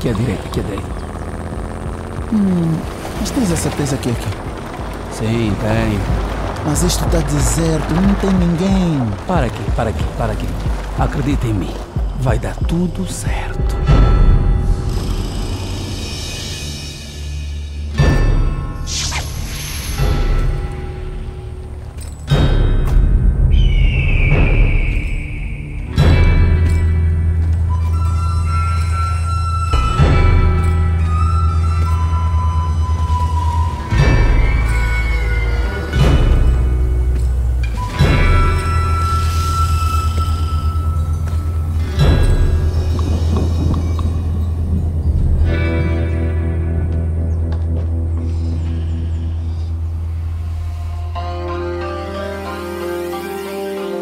aqui à direita, aqui à direita. Hum, mas tens a certeza que é aqui? Sim, tenho. Mas isto está deserto, não tem ninguém. Para aqui, para aqui, para aqui. Acredita em mim. Vai dar tudo certo.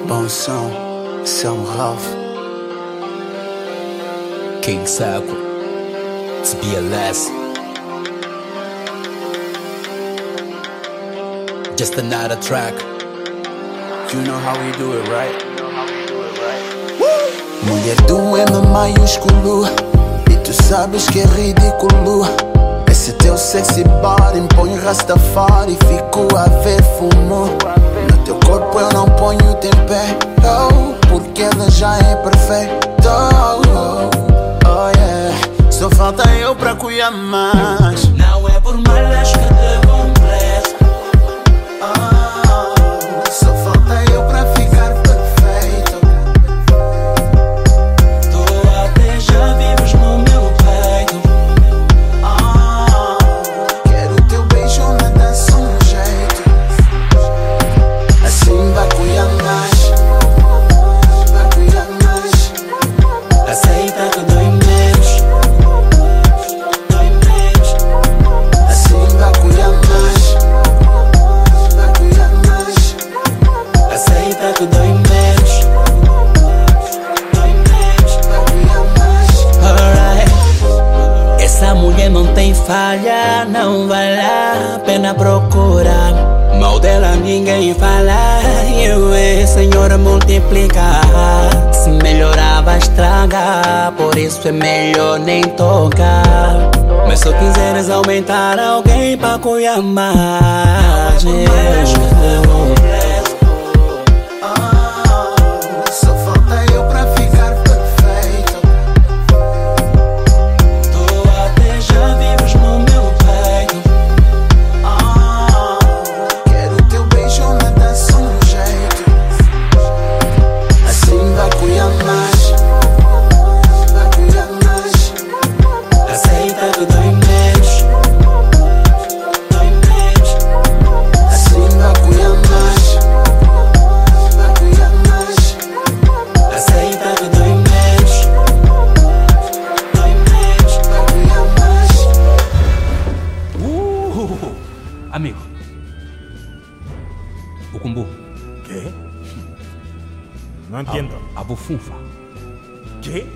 Bom som, São Ralph. King Saco. It's BLS. Just another track. You know how we do it, right? Mulher do M maiúsculo E tu sabes que é ridículo Esse teu sexy body põe Rastafari Fico a ver fumo No teu corpo eu não ponho tempero Porque ela já é perfeita. Oh yeah. Só falta eu pra cuidar mais. Não é não vale a pena procurar. Mal dela ninguém fala, eu e Senhor multiplicar. Se melhorar vai estragar, por isso é melhor nem tocar. Mas se quiseres aumentar alguém pra cuidar mais, Ah, No entiendo. A bufunfa. ¿Qué?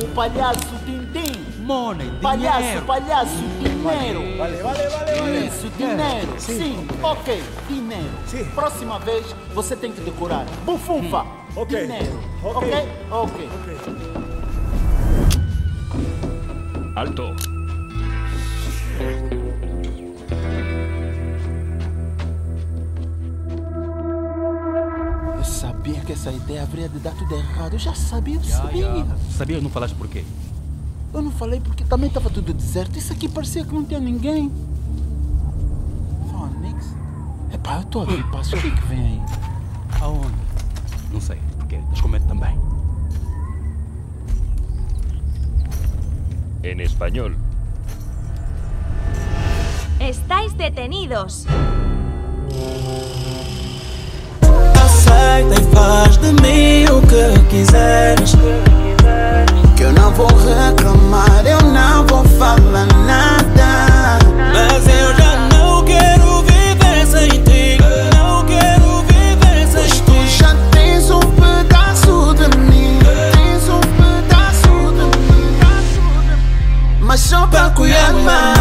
O palhaço Tintim. Money, Palhaço, palhaço, dinheiro. Vale, vale, vale, vale. Isso, dinheiro. Sim. ok, dinheiro. Sim. Próxima vez você tem que decorar. Bufunfa. Ok. Dinheiro. Ok. Ok? Ok. Alto. Essa ideia haveria de dar tudo errado. Eu já sabia, eu sabia. Sabia não falaste por quê? Eu não falei porque também estava tudo deserto. Isso aqui parecia que não tinha ninguém. Phonics. Epá, eu estou aqui, passo. O que é que vem aí? Aonde? Não sei, porque eles comentam também. En español. Estáis detenidos aceita e faz de mim o que quiseres. Que eu não vou reclamar, eu não vou falar nada. Mas eu já não quero viver sem ti. Não quero viver sem pois ti. Tu já tens um pedaço de mim. Tens um pedaço de mim. Mas só para cuidar mais.